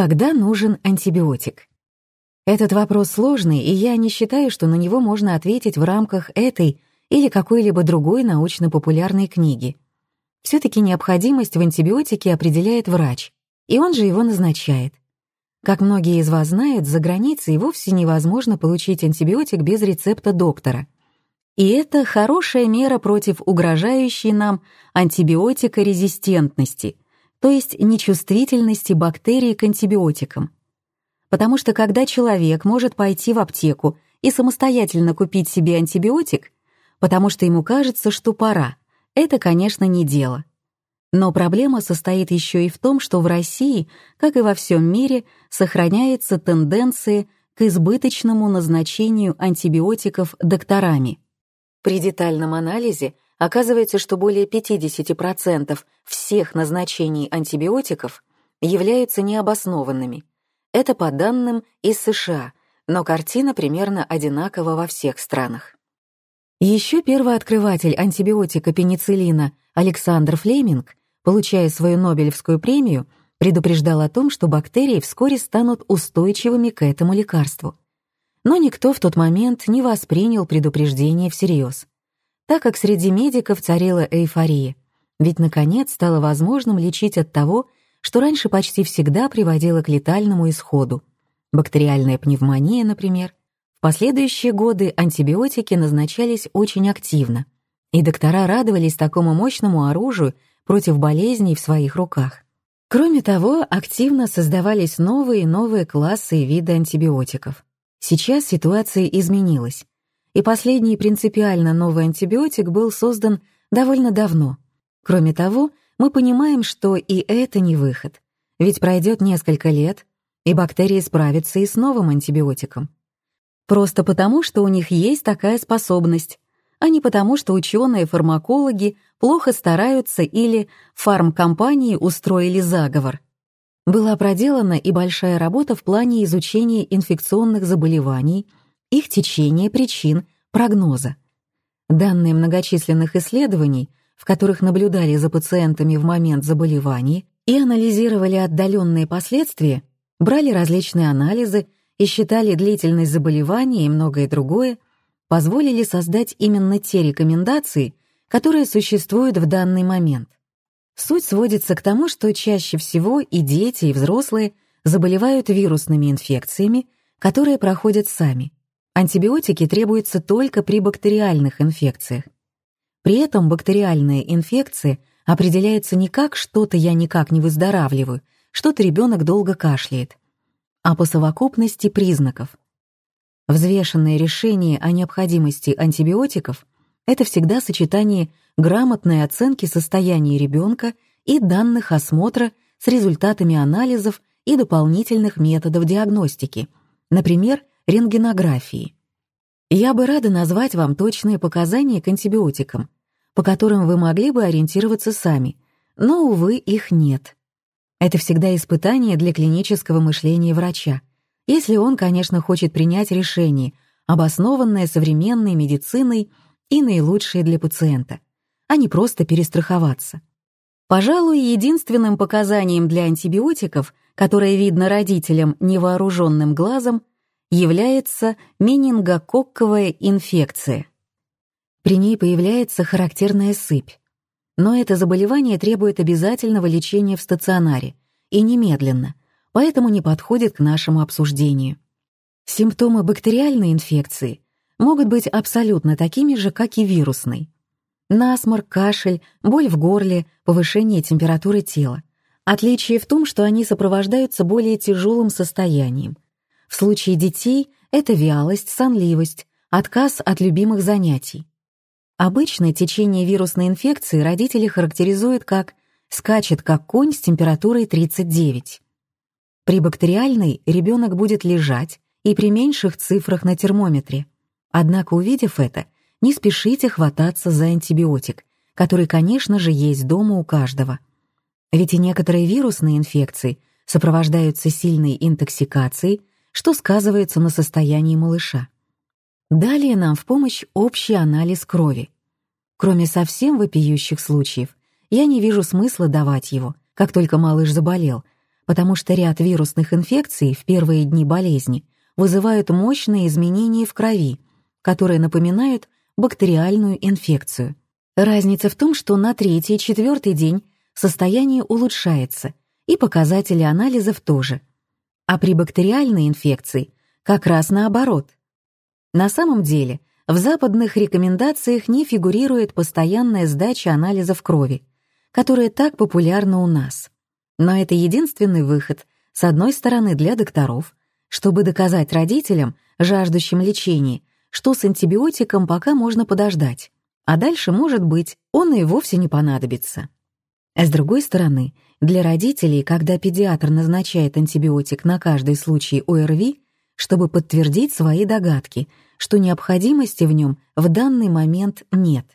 Когда нужен антибиотик? Этот вопрос сложный, и я не считаю, что на него можно ответить в рамках этой или какой-либо другой научно-популярной книги. Все-таки необходимость в антибиотике определяет врач, и он же его назначает. Как многие из вас знают, за границей вовсе невозможно получить антибиотик без рецепта доктора. И это хорошая мера против угрожающей нам антибиотикорезистентности, то есть нечувствительности бактерий к антибиотикам. Потому что когда человек может пойти в аптеку и самостоятельно купить себе антибиотик, потому что ему кажется, что пора, это, конечно, не дело. Но проблема состоит еще и в том, что в России, как и во всем мире, сохраняется тенденция к избыточному назначению антибиотиков докторами. При детальном анализе оказывается, что более 50% всех назначений антибиотиков являются необоснованными. Это по данным из США, но картина примерно одинакова во всех странах. Еще первооткрыватель антибиотика пенициллина Александр Флеминг, получая свою Нобелевскую премию, предупреждал о том, что бактерии вскоре станут устойчивыми к этому лекарству. Но никто в тот момент не воспринял предупреждение всерьез, так как среди медиков царила эйфория, ведь наконец стало возможным лечить от того, что раньше почти всегда приводило к летальному исходу. Бактериальная пневмония, например, в последующие годы антибиотики назначались очень активно, и доктора радовались такому мощному оружию против болезней в своих руках. Кроме того, активно создавались новые и новые классы и виды антибиотиков. Сейчас ситуация изменилась, и последний принципиально новый антибиотик был создан довольно давно. Кроме того, мы понимаем, что и это не выход, ведь пройдет несколько лет, и бактерии справятся и с новым антибиотиком. Просто потому, что у них есть такая способность, а не потому, что ученые-фармакологи плохо стараются или фармкомпании устроили заговор. Была проделана и большая работа в плане изучения инфекционных заболеваний, их течения, причин, прогноза. Данные многочисленных исследований, в которых наблюдали за пациентами в момент заболеваний и анализировали отдаленные последствия, брали различные анализы и считали длительность заболевания и многое другое, позволили создать именно те рекомендации, которые существуют в данный момент. Суть сводится к тому, что чаще всего и дети, и взрослые заболевают вирусными инфекциями, которые проходят сами. Антибиотики требуются только при бактериальных инфекциях. При этом бактериальные инфекции определяются не как «что-то я никак не выздоравливаю», что-то ребенок долго кашляет, а по совокупности признаков. Взвешенное решение о необходимости антибиотиков — это всегда сочетание грамотной оценки состояния ребенка и данных осмотра с результатами анализов и дополнительных методов диагностики, например, рентгенографии. Я бы рада назвать вам точные показания к антибиотикам, по которым вы могли бы ориентироваться сами, но, увы, их нет. Это всегда испытание для клинического мышления врача, если он, конечно, хочет принять решение, обоснованное современной медициной и наилучшее для пациента, а не просто перестраховаться. Пожалуй, единственным показанием для антибиотиков, которое видно родителям невооруженным глазом, является менингококковая инфекция. При ней появляется характерная сыпь, но это заболевание требует обязательного лечения в стационаре и немедленно, поэтому не подходит к нашему обсуждению. Симптомы бактериальной инфекции могут быть абсолютно такими же, как и вирусной. Насморк, кашель, боль в горле, повышение температуры тела. Отличие в том, что они сопровождаются более тяжелым состоянием. В случае детей это вялость, сонливость, отказ от любимых занятий. Обычно течение вирусной инфекции родители характеризуют как «скачет как конь с температурой 39». При бактериальной ребенок будет лежать и при меньших цифрах на термометре. Однако, увидев это, не спешите хвататься за антибиотик, который, конечно же, есть дома у каждого. Ведь и некоторые вирусные инфекции сопровождаются сильной интоксикацией, что сказывается на состоянии малыша. Далее нам в помощь общий анализ крови. Кроме совсем вопиющих случаев, я не вижу смысла давать его, как только малыш заболел, потому что ряд вирусных инфекций в первые дни болезни вызывают мощные изменения в крови, которые напоминают бактериальную инфекцию. Разница в том, что на третий и четвертый день состояние улучшается, и показатели анализов тоже. А при бактериальной инфекции как раз наоборот. На самом деле, в западных рекомендациях не фигурирует постоянная сдача анализов крови, которая так популярна у нас. Но это единственный выход, с одной стороны, для докторов, чтобы доказать родителям, жаждущим лечения, что с антибиотиком пока можно подождать, а дальше, может быть, он и вовсе не понадобится. А с другой стороны, для родителей, когда педиатр назначает антибиотик на каждый случай ОРВИ, чтобы подтвердить свои догадки, что необходимости в нем в данный момент нет.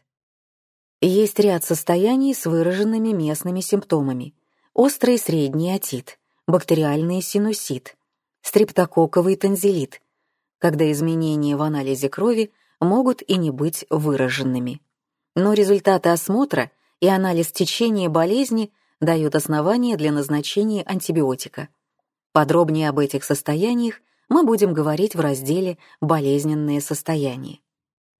Есть ряд состояний с выраженными местными симптомами. Острый средний отит, бактериальный синусит, стрептококковый танзелит, когда изменения в анализе крови могут и не быть выраженными. Но результаты осмотра и анализ течения болезни дают основания для назначения антибиотика. Подробнее об этих состояниях мы будем говорить в разделе «Болезненные состояния».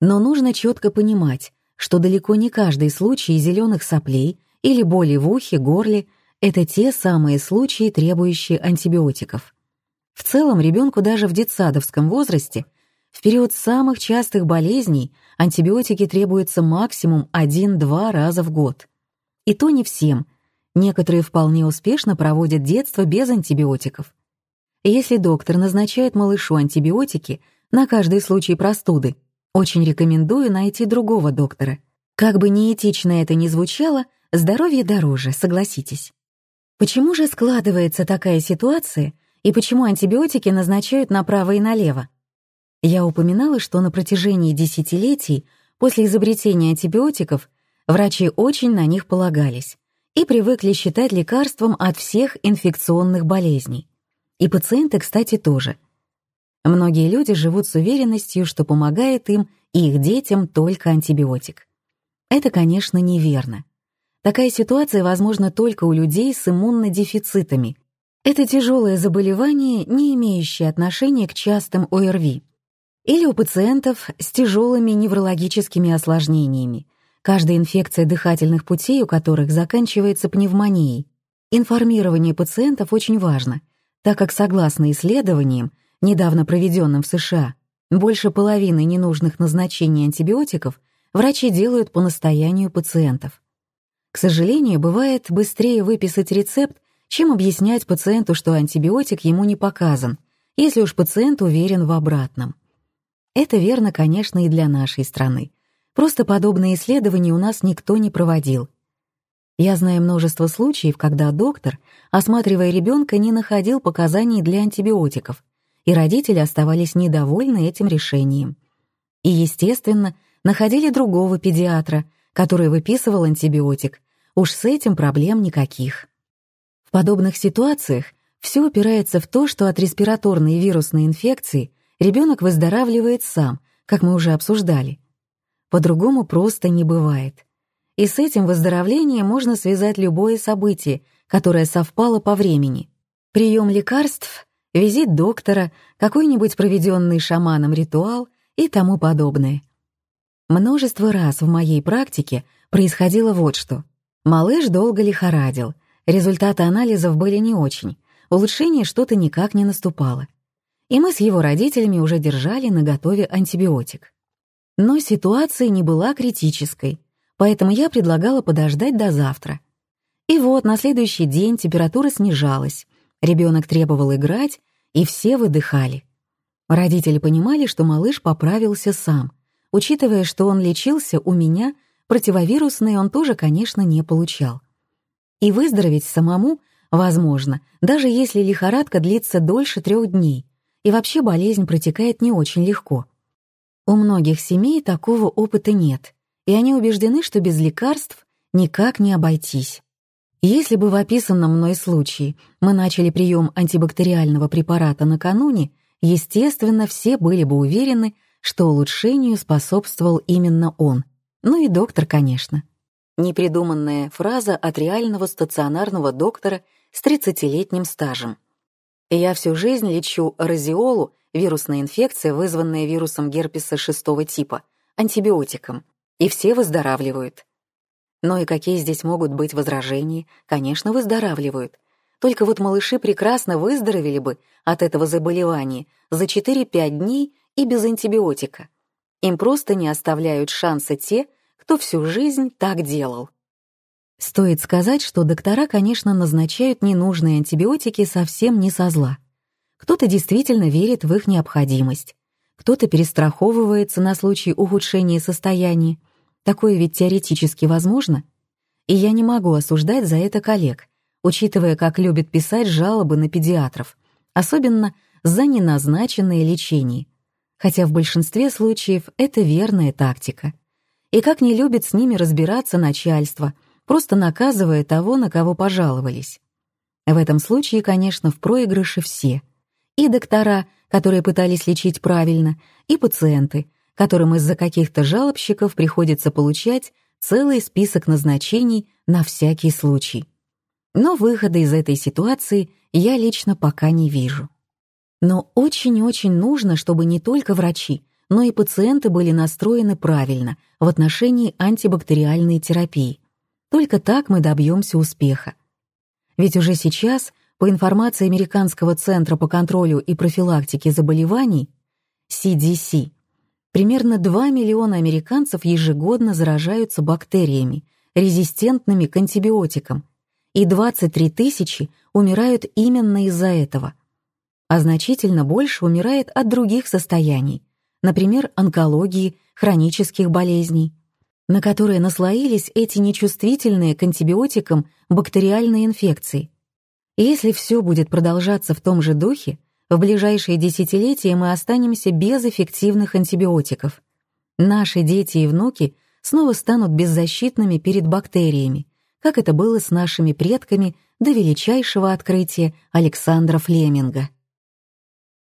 Но нужно четко понимать, что далеко не каждый случай зеленых соплей или боли в ухе, горле — это те самые случаи, требующие антибиотиков. В целом, ребенку даже в детсадовском возрасте в период самых частых болезней антибиотики требуются максимум 1-2 раза в год. И то не всем. Некоторые вполне успешно проводят детство без антибиотиков. Если доктор назначает малышу антибиотики на каждый случай простуды, очень рекомендую найти другого доктора. Как бы неэтично это ни звучало, здоровье дороже, согласитесь. Почему же складывается такая ситуация, и почему антибиотики назначают направо и налево. Я упоминала, что на протяжении десятилетий после изобретения антибиотиков врачи очень на них полагались и привыкли считать лекарством от всех инфекционных болезней. И пациенты, кстати, тоже. Многие люди живут с уверенностью, что помогает им и их детям только антибиотик. Это, конечно, неверно. Такая ситуация возможна только у людей с иммунодефицитами, это тяжелое заболевание, не имеющее отношения к частым ОРВИ. Или у пациентов с тяжелыми неврологическими осложнениями, каждая инфекция дыхательных путей у которых заканчивается пневмонией. Информирование пациентов очень важно, так как, согласно исследованиям, недавно проведенным в США, больше половины ненужных назначений антибиотиков врачи делают по настоянию пациентов. К сожалению, бывает быстрее выписать рецепт, чем объяснять пациенту, что антибиотик ему не показан, если уж пациент уверен в обратном. Это верно, конечно, и для нашей страны. Просто подобные исследования у нас никто не проводил. Я знаю множество случаев, когда доктор, осматривая ребенка, не находил показаний для антибиотиков, и родители оставались недовольны этим решением. И, естественно, находили другого педиатра, который выписывал антибиотик. Уж с этим проблем никаких подобных ситуациях все упирается в то, что от респираторной вирусной инфекции ребенок выздоравливает сам, как мы уже обсуждали. По-другому просто не бывает. И с этим выздоровлением можно связать любое событие, которое совпало по времени. Прием лекарств, визит доктора, какой-нибудь проведенный шаманом ритуал и тому подобное. Множество раз в моей практике происходило вот что. Малыш долго лихорадил, Результаты анализов были не очень, улучшение что-то никак не наступало. И мы с его родителями уже держали на готове антибиотик. Но ситуация не была критической, поэтому я предлагала подождать до завтра. И вот на следующий день температура снижалась, ребенок требовал играть, и все выдыхали. Родители понимали, что малыш поправился сам. Учитывая, что он лечился у меня, противовирусные он тоже, конечно, не получал. И выздороветь самому возможно, даже если лихорадка длится дольше трех дней, и вообще болезнь протекает не очень легко. У многих семей такого опыта нет, и они убеждены, что без лекарств никак не обойтись. Если бы в описанном мной случае мы начали прием антибактериального препарата накануне, естественно, все были бы уверены, что улучшению способствовал именно он. Ну и доктор, конечно. Непридуманная фраза от реального стационарного доктора с 30-летним стажем. И я всю жизнь лечу розиолу, вирусная инфекция, вызванная вирусом герпеса шестого типа, антибиотиком, и все выздоравливают. Ну и какие здесь могут быть возражения? Конечно, выздоравливают. Только вот малыши прекрасно выздоровели бы от этого заболевания за 4-5 дней и без антибиотика. Им просто не оставляют шанса те, кто всю жизнь так делал. Стоит сказать, что доктора, конечно, назначают ненужные антибиотики совсем не со зла. Кто-то действительно верит в их необходимость, кто-то перестраховывается на случай ухудшения состояния. Такое ведь теоретически возможно. И я не могу осуждать за это коллег, учитывая, как любят писать жалобы на педиатров, особенно за неназначенное лечение. Хотя в большинстве случаев это верная тактика. И как не любит с ними разбираться начальство, просто наказывая того, на кого пожаловались. В этом случае, конечно, в проигрыше все. И доктора, которые пытались лечить правильно, и пациенты, которым из-за каких-то жалобщиков приходится получать целый список назначений на всякий случай. Но выхода из этой ситуации я лично пока не вижу. Но очень-очень нужно, чтобы не только врачи, но и пациенты были настроены правильно в отношении антибактериальной терапии. Только так мы добьемся успеха. Ведь уже сейчас, по информации Американского центра по контролю и профилактике заболеваний, CDC, примерно 2 миллиона американцев ежегодно заражаются бактериями, резистентными к антибиотикам, и 23 тысячи умирают именно из-за этого. А значительно больше умирает от других состояний, например, онкологии, хронических болезней, на которые наслоились эти нечувствительные к антибиотикам бактериальные инфекции. Если все будет продолжаться в том же духе, в ближайшие десятилетия мы останемся без эффективных антибиотиков. Наши дети и внуки снова станут беззащитными перед бактериями, как это было с нашими предками до величайшего открытия Александра Флеминга.